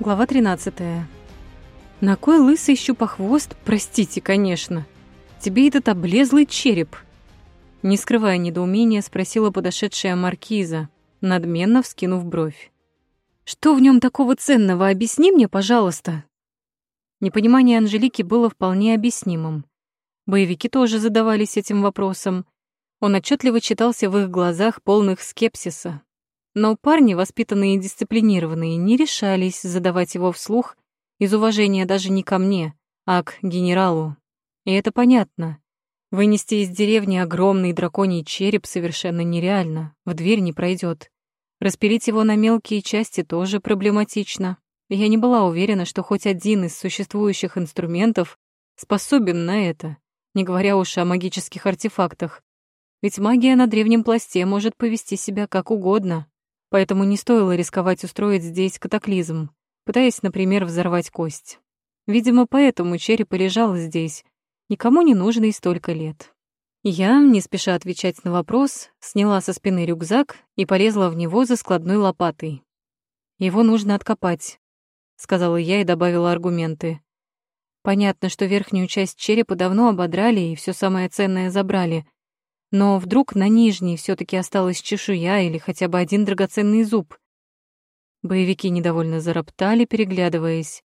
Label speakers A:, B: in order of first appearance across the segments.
A: Глава 13. На кой лысый щупохвост, простите, конечно. Тебе этот облезлый череп. Не скрывая недоумения, спросила подошедшая маркиза, надменно вскинув бровь. Что в нем такого ценного, объясни мне, пожалуйста. Непонимание Анжелики было вполне объяснимым. Боевики тоже задавались этим вопросом. Он отчетливо читался в их глазах, полных скепсиса. Но парни, воспитанные и дисциплинированные, не решались задавать его вслух из уважения даже не ко мне, а к генералу. И это понятно. Вынести из деревни огромный драконий череп совершенно нереально, в дверь не пройдет. Распилить его на мелкие части тоже проблематично. Я не была уверена, что хоть один из существующих инструментов способен на это, не говоря уж о магических артефактах. Ведь магия на древнем пласте может повести себя как угодно, поэтому не стоило рисковать устроить здесь катаклизм, пытаясь, например, взорвать кость. Видимо, поэтому череп и лежал здесь, никому не нужный столько лет. Я, не спеша отвечать на вопрос, сняла со спины рюкзак и полезла в него за складной лопатой. «Его нужно откопать», — сказала я и добавила аргументы. Понятно, что верхнюю часть черепа давно ободрали и все самое ценное забрали. Но вдруг на нижней все таки осталась чешуя или хотя бы один драгоценный зуб. Боевики недовольно зароптали, переглядываясь.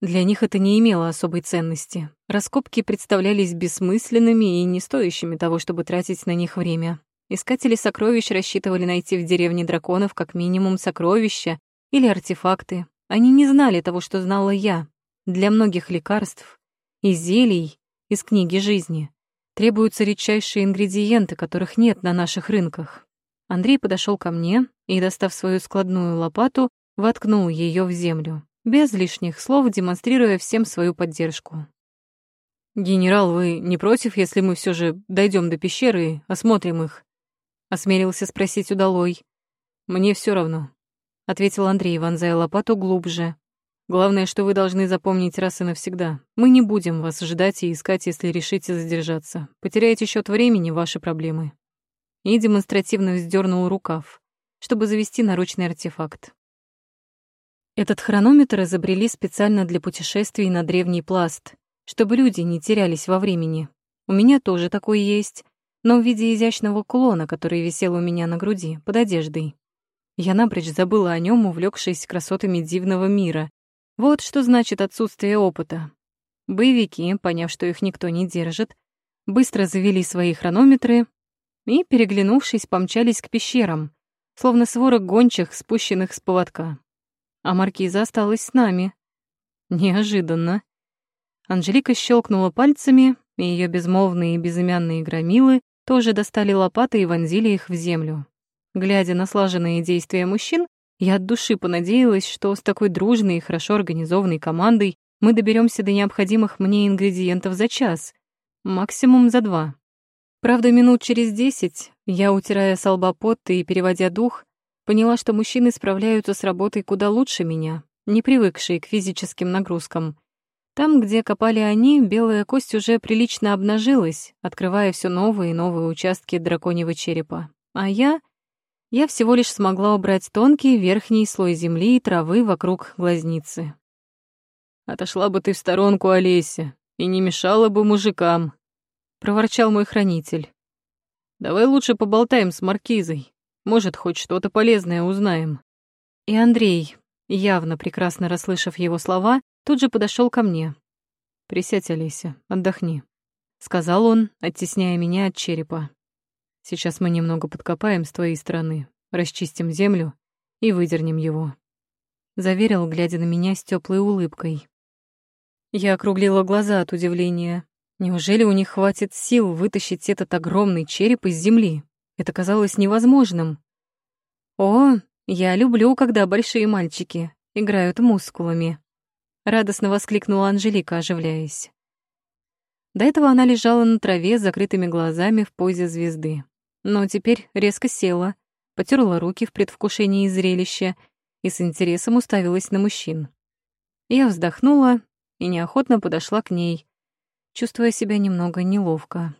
A: Для них это не имело особой ценности. Раскопки представлялись бессмысленными и не стоящими того, чтобы тратить на них время. Искатели сокровищ рассчитывали найти в деревне драконов как минимум сокровища или артефакты. Они не знали того, что знала я. Для многих лекарств и зелий из книги жизни требуются редчайшие ингредиенты, которых нет на наших рынках. Андрей подошел ко мне и, достав свою складную лопату, воткнул ее в землю без лишних слов демонстрируя всем свою поддержку. «Генерал, вы не против, если мы все же дойдем до пещеры и осмотрим их?» — осмелился спросить удалой. «Мне все равно», — ответил Андрей, вонзая лопату глубже. «Главное, что вы должны запомнить раз и навсегда. Мы не будем вас ждать и искать, если решите задержаться. Потеряете счет времени — ваши проблемы». И демонстративно вздернул рукав, чтобы завести наручный артефакт. Этот хронометр изобрели специально для путешествий на древний пласт, чтобы люди не терялись во времени. У меня тоже такой есть, но в виде изящного кулона, который висел у меня на груди, под одеждой. Я напрочь забыла о нем, увлекшись красотами дивного мира. Вот что значит отсутствие опыта. Боевики, поняв, что их никто не держит, быстро завели свои хронометры и, переглянувшись, помчались к пещерам, словно сворок гончих, спущенных с поводка а маркиза осталась с нами. Неожиданно. Анжелика щелкнула пальцами, и ее безмолвные и безымянные громилы тоже достали лопаты и вонзили их в землю. Глядя на слаженные действия мужчин, я от души понадеялась, что с такой дружной и хорошо организованной командой мы доберемся до необходимых мне ингредиентов за час, максимум за два. Правда, минут через десять я, утирая с лба и переводя дух, Поняла, что мужчины справляются с работой куда лучше меня, не привыкшие к физическим нагрузкам. Там, где копали они, белая кость уже прилично обнажилась, открывая все новые и новые участки драконьего черепа. А я... Я всего лишь смогла убрать тонкий верхний слой земли и травы вокруг глазницы. «Отошла бы ты в сторонку, Олеся, и не мешала бы мужикам», — проворчал мой хранитель. «Давай лучше поболтаем с Маркизой. Может, хоть что-то полезное узнаем». И Андрей, явно прекрасно расслышав его слова, тут же подошел ко мне. «Присядь, Олеся, отдохни», — сказал он, оттесняя меня от черепа. «Сейчас мы немного подкопаем с твоей стороны, расчистим землю и выдернем его», — заверил, глядя на меня с теплой улыбкой. Я округлила глаза от удивления. Неужели у них хватит сил вытащить этот огромный череп из земли? Это казалось невозможным. «О, я люблю, когда большие мальчики играют мускулами», — радостно воскликнула Анжелика, оживляясь. До этого она лежала на траве с закрытыми глазами в позе звезды. Но теперь резко села, потерла руки в предвкушении зрелища и с интересом уставилась на мужчин. Я вздохнула и неохотно подошла к ней, чувствуя себя немного неловко.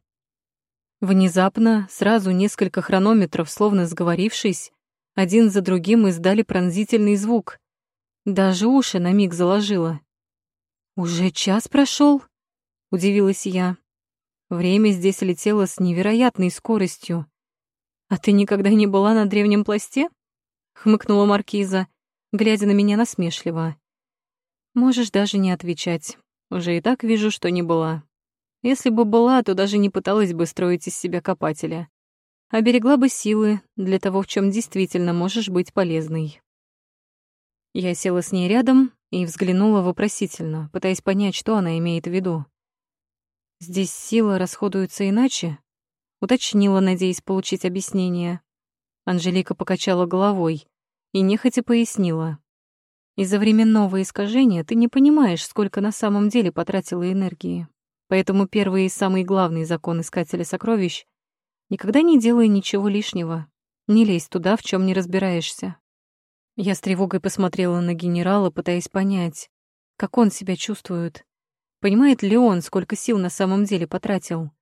A: Внезапно, сразу несколько хронометров, словно сговорившись, один за другим издали пронзительный звук. Даже уши на миг заложила. «Уже час прошел? удивилась я. Время здесь летело с невероятной скоростью. «А ты никогда не была на древнем пласте?» — хмыкнула Маркиза, глядя на меня насмешливо. «Можешь даже не отвечать. Уже и так вижу, что не была. Если бы была, то даже не пыталась бы строить из себя копателя. Оберегла бы силы для того, в чем действительно можешь быть полезной». Я села с ней рядом и взглянула вопросительно, пытаясь понять, что она имеет в виду. «Здесь сила расходуется иначе?» — уточнила, надеясь получить объяснение. Анжелика покачала головой и нехотя пояснила. «Из-за временного искажения ты не понимаешь, сколько на самом деле потратила энергии. Поэтому первый и самый главный закон Искателя сокровищ — никогда не делай ничего лишнего, не лезь туда, в чем не разбираешься». Я с тревогой посмотрела на генерала, пытаясь понять, как он себя чувствует. Понимает ли он, сколько сил на самом деле потратил?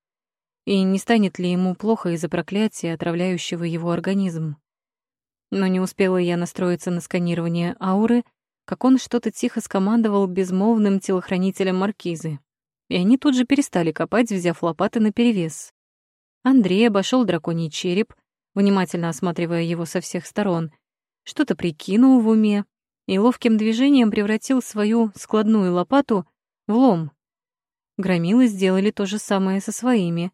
A: И не станет ли ему плохо из-за проклятия, отравляющего его организм? Но не успела я настроиться на сканирование ауры, как он что-то тихо скомандовал безмолвным телохранителям маркизы. И они тут же перестали копать, взяв лопаты наперевес. Андрей обошел драконий череп, внимательно осматривая его со всех сторон, что-то прикинул в уме и ловким движением превратил свою складную лопату Влом. Громилы сделали то же самое со своими,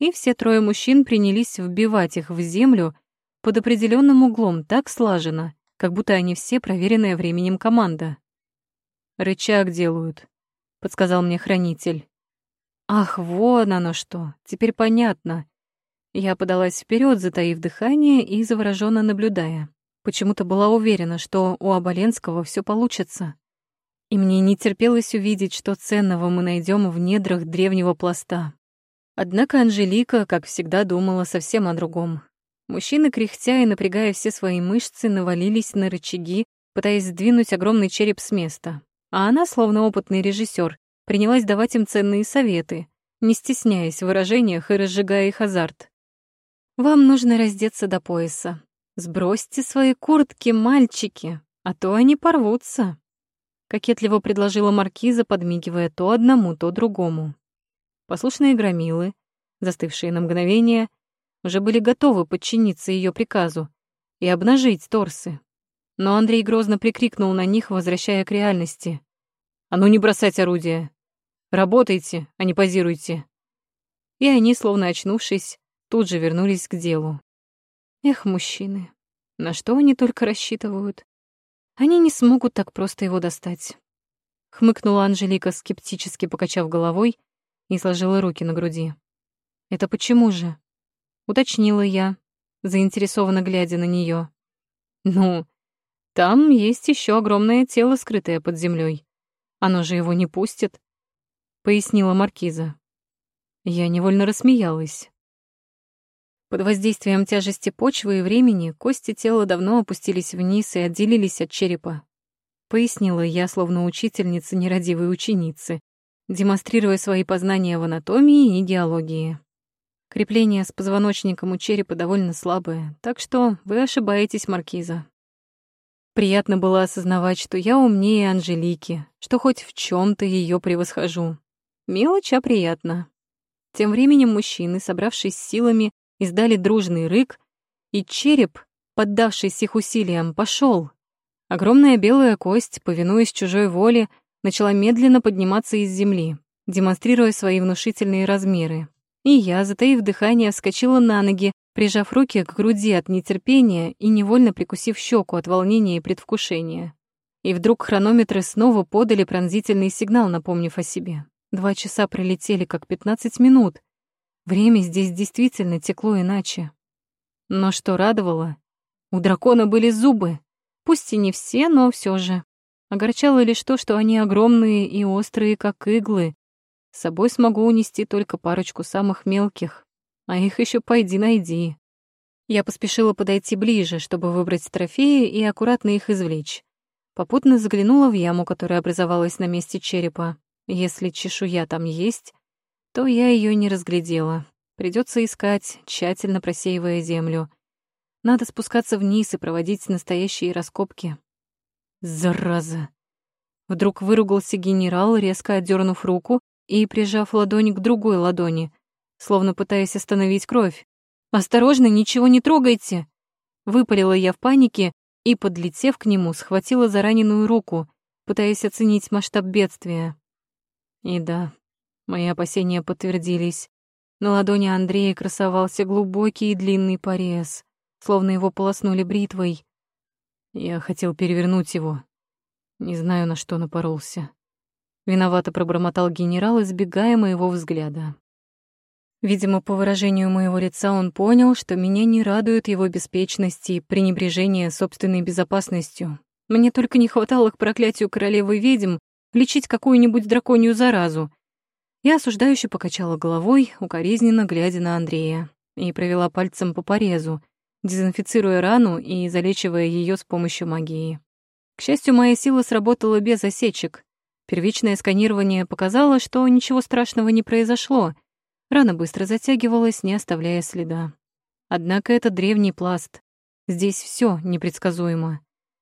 A: и все трое мужчин принялись вбивать их в землю под определенным углом так слаженно, как будто они все проверенная временем команда. «Рычаг делают», — подсказал мне хранитель. «Ах, вон оно что, теперь понятно». Я подалась вперед, затаив дыхание и завороженно наблюдая. Почему-то была уверена, что у Оболенского все получится и мне не терпелось увидеть, что ценного мы найдем в недрах древнего пласта. Однако Анжелика, как всегда, думала совсем о другом. Мужчины, кряхтя и напрягая все свои мышцы, навалились на рычаги, пытаясь сдвинуть огромный череп с места. А она, словно опытный режиссер, принялась давать им ценные советы, не стесняясь в выражениях и разжигая их азарт. «Вам нужно раздеться до пояса. Сбросьте свои куртки, мальчики, а то они порвутся» кокетливо предложила маркиза, подмигивая то одному, то другому. Послушные громилы, застывшие на мгновение, уже были готовы подчиниться ее приказу и обнажить торсы. Но Андрей грозно прикрикнул на них, возвращая к реальности. «А ну не бросать орудие! Работайте, а не позируйте!» И они, словно очнувшись, тут же вернулись к делу. Эх, мужчины, на что они только рассчитывают? Они не смогут так просто его достать. Хмыкнула Анжелика, скептически покачав головой и сложила руки на груди. «Это почему же?» — уточнила я, заинтересованно глядя на нее. «Ну, там есть еще огромное тело, скрытое под землей. Оно же его не пустит», — пояснила Маркиза. Я невольно рассмеялась. Под воздействием тяжести почвы и времени кости тела давно опустились вниз и отделились от черепа. Пояснила я, словно учительница нерадивой ученицы, демонстрируя свои познания в анатомии и геологии. Крепление с позвоночником у черепа довольно слабое, так что вы ошибаетесь, Маркиза. Приятно было осознавать, что я умнее Анжелики, что хоть в чем то ее превосхожу. Мелочь, а приятно. Тем временем мужчины, собравшись силами, издали дружный рык, и череп, поддавшись их усилиям, пошел. Огромная белая кость, повинуясь чужой воле, начала медленно подниматься из земли, демонстрируя свои внушительные размеры. И я, затаив дыхание, вскочила на ноги, прижав руки к груди от нетерпения и невольно прикусив щеку от волнения и предвкушения. И вдруг хронометры снова подали пронзительный сигнал, напомнив о себе. Два часа пролетели, как пятнадцать минут, Время здесь действительно текло иначе. Но что радовало, у дракона были зубы. Пусть и не все, но все же. Огорчало лишь то, что они огромные и острые, как иглы. С собой смогу унести только парочку самых мелких, а их еще пойди найди. Я поспешила подойти ближе, чтобы выбрать трофеи и аккуратно их извлечь. Попутно заглянула в яму, которая образовалась на месте черепа. Если чешуя там есть, то я ее не разглядела. Придется искать, тщательно просеивая землю. Надо спускаться вниз и проводить настоящие раскопки. Зараза! Вдруг выругался генерал, резко отдернув руку и прижав ладонь к другой ладони, словно пытаясь остановить кровь. «Осторожно, ничего не трогайте!» Выпалила я в панике и, подлетев к нему, схватила за раненую руку, пытаясь оценить масштаб бедствия. И да, мои опасения подтвердились. На ладони Андрея красовался глубокий и длинный порез, словно его полоснули бритвой. Я хотел перевернуть его. Не знаю, на что напоролся. Виновато пробормотал генерал, избегая моего взгляда. Видимо, по выражению моего лица он понял, что меня не радует его беспечность и пренебрежение собственной безопасностью. Мне только не хватало к проклятию королевы ведьм лечить какую-нибудь драконью заразу. Я осуждающе покачала головой, укоризненно глядя на Андрея, и провела пальцем по порезу, дезинфицируя рану и залечивая ее с помощью магии. К счастью, моя сила сработала без осечек. Первичное сканирование показало, что ничего страшного не произошло — Рана быстро затягивалась, не оставляя следа. Однако это древний пласт. Здесь все непредсказуемо,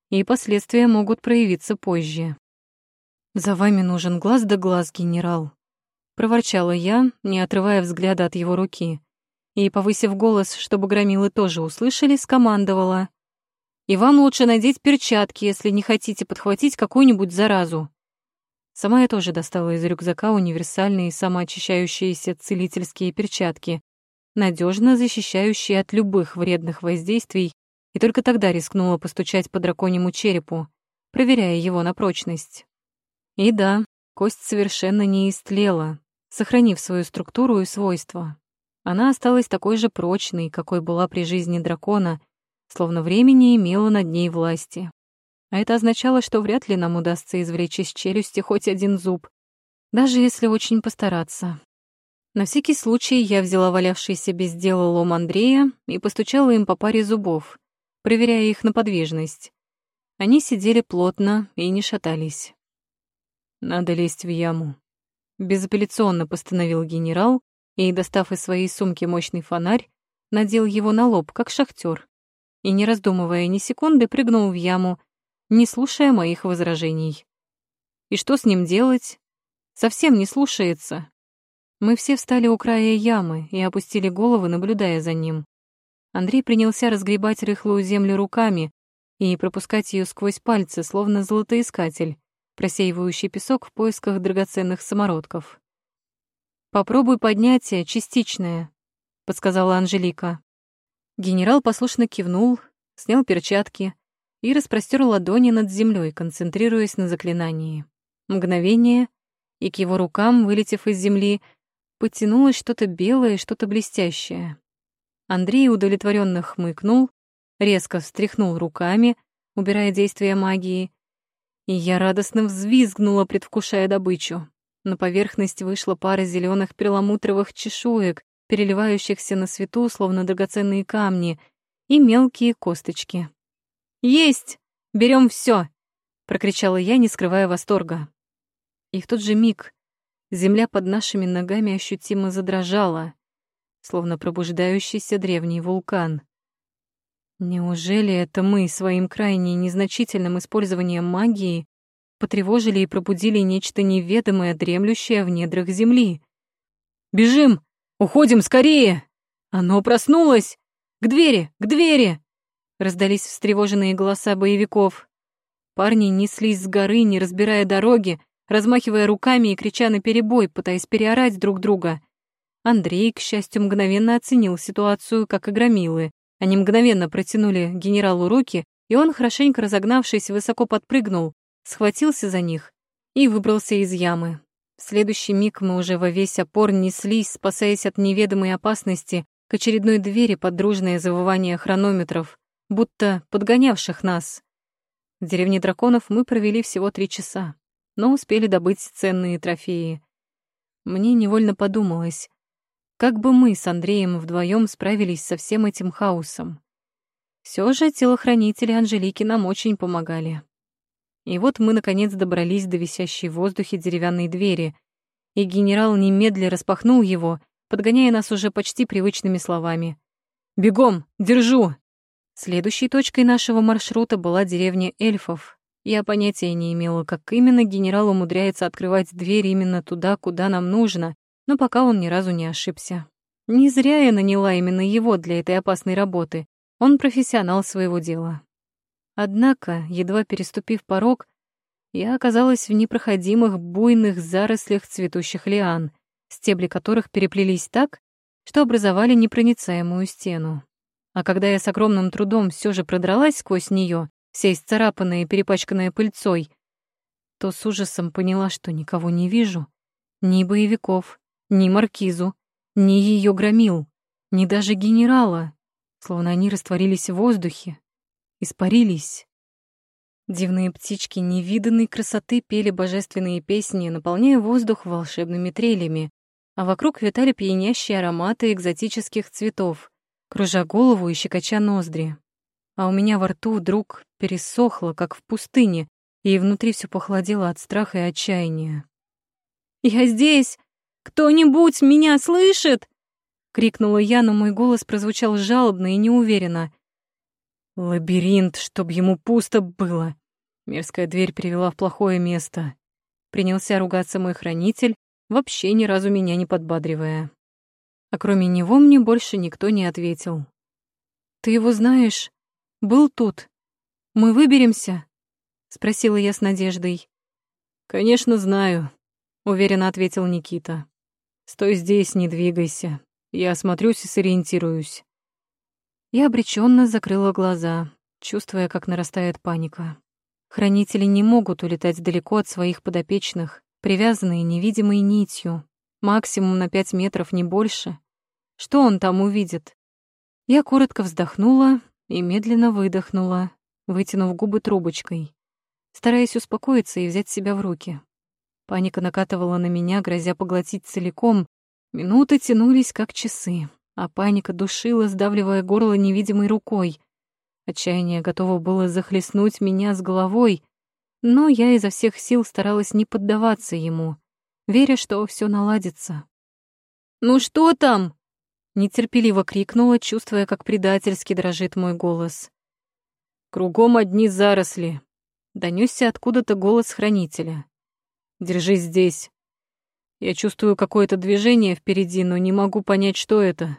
A: и последствия могут проявиться позже. «За вами нужен глаз да глаз, генерал», — проворчала я, не отрывая взгляда от его руки, и, повысив голос, чтобы громилы тоже услышали, скомандовала. «И вам лучше надеть перчатки, если не хотите подхватить какую-нибудь заразу. Сама я тоже достала из рюкзака универсальные самоочищающиеся целительские перчатки, надежно защищающие от любых вредных воздействий, и только тогда рискнула постучать по драконьему черепу, проверяя его на прочность. И да, кость совершенно не истлела, сохранив свою структуру и свойства. Она осталась такой же прочной, какой была при жизни дракона, словно время не имело над ней власти. А это означало, что вряд ли нам удастся извлечь из челюсти хоть один зуб, даже если очень постараться. На всякий случай я взяла валявшийся без дела лом Андрея и постучала им по паре зубов, проверяя их на подвижность. Они сидели плотно и не шатались. «Надо лезть в яму», — безапелляционно постановил генерал и, достав из своей сумки мощный фонарь, надел его на лоб, как шахтер, и, не раздумывая ни секунды, прыгнул в яму, не слушая моих возражений. И что с ним делать? Совсем не слушается. Мы все встали у края ямы и опустили головы, наблюдая за ним. Андрей принялся разгребать рыхлую землю руками и пропускать ее сквозь пальцы, словно золотоискатель, просеивающий песок в поисках драгоценных самородков. «Попробуй поднятие, частичное», — подсказала Анжелика. Генерал послушно кивнул, снял перчатки, и распростер ладони над землей, концентрируясь на заклинании. Мгновение, и к его рукам, вылетев из земли, потянулось что-то белое, что-то блестящее. Андрей удовлетворенно хмыкнул, резко встряхнул руками, убирая действие магии, и я радостно взвизгнула, предвкушая добычу. На поверхность вышла пара зеленых перламутровых чешуек, переливающихся на свету, словно драгоценные камни, и мелкие косточки. «Есть! Берем все!» — прокричала я, не скрывая восторга. И в тот же миг земля под нашими ногами ощутимо задрожала, словно пробуждающийся древний вулкан. Неужели это мы своим крайне незначительным использованием магии потревожили и пробудили нечто неведомое, дремлющее в недрах земли? «Бежим! Уходим скорее! Оно проснулось! К двери! К двери!» Раздались встревоженные голоса боевиков. Парни неслись с горы, не разбирая дороги, размахивая руками и крича на перебой, пытаясь переорать друг друга. Андрей, к счастью, мгновенно оценил ситуацию, как и громилы. Они мгновенно протянули генералу руки, и он, хорошенько разогнавшись, высоко подпрыгнул, схватился за них и выбрался из ямы. В следующий миг мы уже во весь опор неслись, спасаясь от неведомой опасности, к очередной двери под дружное завывание хронометров будто подгонявших нас. В деревне драконов мы провели всего три часа, но успели добыть ценные трофеи. Мне невольно подумалось, как бы мы с Андреем вдвоем справились со всем этим хаосом. Все же телохранители Анжелики нам очень помогали. И вот мы, наконец, добрались до висящей в воздухе деревянной двери, и генерал немедля распахнул его, подгоняя нас уже почти привычными словами. «Бегом! Держу!» Следующей точкой нашего маршрута была деревня эльфов, Я понятия не имела, как именно генерал умудряется открывать дверь именно туда, куда нам нужно, но пока он ни разу не ошибся. Не зря я наняла именно его для этой опасной работы. Он профессионал своего дела. Однако, едва переступив порог, я оказалась в непроходимых буйных зарослях цветущих лиан, стебли которых переплелись так, что образовали непроницаемую стену. А когда я с огромным трудом все же продралась сквозь нее, вся исцарапанная и перепачканная пыльцой, то с ужасом поняла, что никого не вижу. Ни боевиков, ни маркизу, ни ее громил, ни даже генерала, словно они растворились в воздухе, испарились. Дивные птички невиданной красоты пели божественные песни, наполняя воздух волшебными трелями, а вокруг витали пьянящие ароматы экзотических цветов, кружа голову и щекоча ноздри. А у меня во рту вдруг пересохло, как в пустыне, и внутри все похолодело от страха и отчаяния. «Я здесь! Кто-нибудь меня слышит?» — крикнула я, но мой голос прозвучал жалобно и неуверенно. Лабиринт, чтоб ему пусто было. Мерзкая дверь привела в плохое место. Принялся ругаться мой хранитель, вообще ни разу меня не подбадривая. А кроме него мне больше никто не ответил. «Ты его знаешь? Был тут. Мы выберемся?» — спросила я с надеждой. «Конечно, знаю», — уверенно ответил Никита. «Стой здесь, не двигайся. Я осмотрюсь и сориентируюсь». Я обреченно закрыла глаза, чувствуя, как нарастает паника. Хранители не могут улетать далеко от своих подопечных, привязанные невидимой нитью, максимум на пять метров, не больше. Что он там увидит? Я коротко вздохнула и медленно выдохнула, вытянув губы трубочкой, стараясь успокоиться и взять себя в руки. Паника накатывала на меня, грозя поглотить целиком. Минуты тянулись, как часы а паника душила, сдавливая горло невидимой рукой. Отчаяние готово было захлестнуть меня с головой, но я изо всех сил старалась не поддаваться ему, веря, что все наладится. «Ну что там?» — нетерпеливо крикнула, чувствуя, как предательски дрожит мой голос. «Кругом одни заросли», — донесся откуда-то голос хранителя. «Держись здесь. Я чувствую какое-то движение впереди, но не могу понять, что это.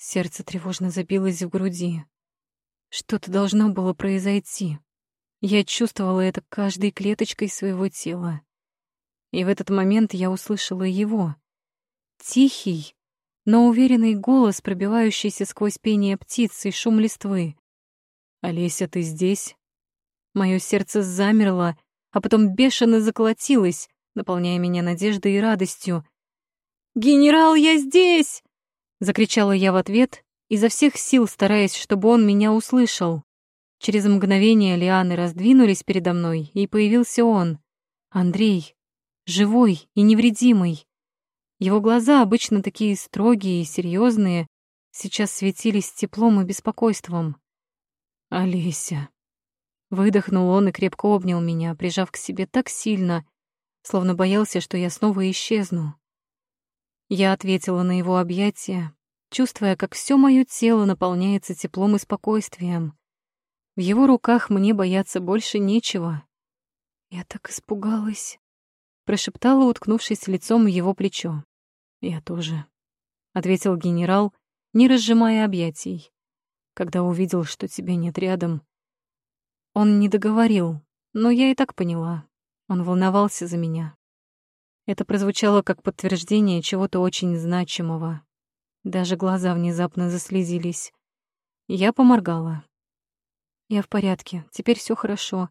A: Сердце тревожно забилось в груди. Что-то должно было произойти. Я чувствовала это каждой клеточкой своего тела. И в этот момент я услышала его. Тихий, но уверенный голос, пробивающийся сквозь пение птиц и шум листвы. «Олеся, ты здесь?» Моё сердце замерло, а потом бешено заколотилось, наполняя меня надеждой и радостью. «Генерал, я здесь!» Закричала я в ответ, изо всех сил стараясь, чтобы он меня услышал. Через мгновение лианы раздвинулись передо мной, и появился он, Андрей, живой и невредимый. Его глаза, обычно такие строгие и серьезные, сейчас светились теплом и беспокойством. «Олеся!» Выдохнул он и крепко обнял меня, прижав к себе так сильно, словно боялся, что я снова исчезну. Я ответила на его объятия, чувствуя, как все мое тело наполняется теплом и спокойствием. В его руках мне бояться больше нечего. Я так испугалась, прошептала, уткнувшись лицом в его плечо. Я тоже, ответил генерал, не разжимая объятий. Когда увидел, что тебя нет рядом, он не договорил, но я и так поняла. Он волновался за меня. Это прозвучало как подтверждение чего-то очень значимого. Даже глаза внезапно заслезились. Я поморгала. «Я в порядке, теперь все хорошо.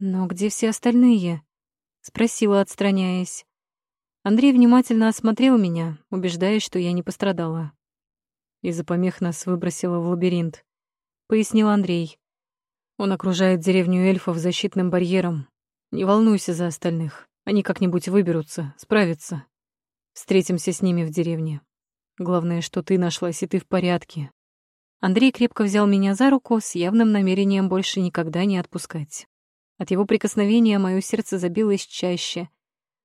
A: Но где все остальные?» — спросила, отстраняясь. Андрей внимательно осмотрел меня, убеждаясь, что я не пострадала. «Из-за помех нас выбросило в лабиринт», — пояснил Андрей. «Он окружает деревню эльфов защитным барьером. Не волнуйся за остальных». Они как-нибудь выберутся, справятся. Встретимся с ними в деревне. Главное, что ты нашлась, и ты в порядке. Андрей крепко взял меня за руку с явным намерением больше никогда не отпускать. От его прикосновения мое сердце забилось чаще,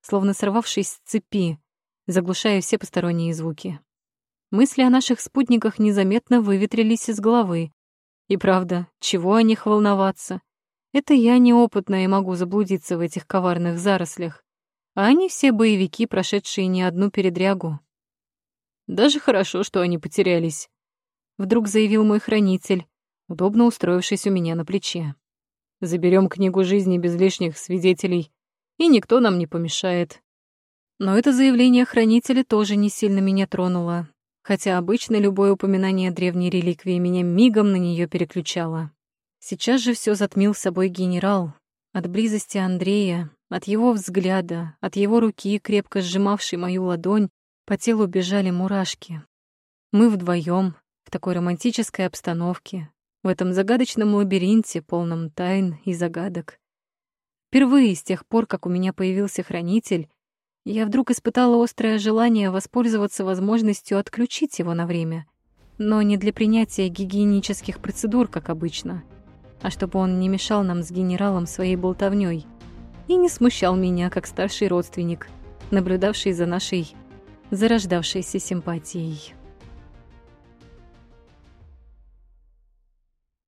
A: словно сорвавшись с цепи, заглушая все посторонние звуки. Мысли о наших спутниках незаметно выветрились из головы. И правда, чего о них волноваться? Это я неопытная и могу заблудиться в этих коварных зарослях, а они все боевики, прошедшие не одну передрягу. Даже хорошо, что они потерялись. Вдруг заявил мой хранитель, удобно устроившись у меня на плече. Заберем книгу жизни без лишних свидетелей, и никто нам не помешает. Но это заявление хранителя тоже не сильно меня тронуло, хотя обычно любое упоминание древней реликвии меня мигом на нее переключало. Сейчас же все затмил собой генерал. От близости Андрея, от его взгляда, от его руки, крепко сжимавшей мою ладонь, по телу бежали мурашки. Мы вдвоем в такой романтической обстановке, в этом загадочном лабиринте, полном тайн и загадок. Впервые с тех пор, как у меня появился хранитель, я вдруг испытала острое желание воспользоваться возможностью отключить его на время, но не для принятия гигиенических процедур, как обычно, а чтобы он не мешал нам с генералом своей болтовнёй и не смущал меня, как старший родственник, наблюдавший за нашей зарождавшейся симпатией.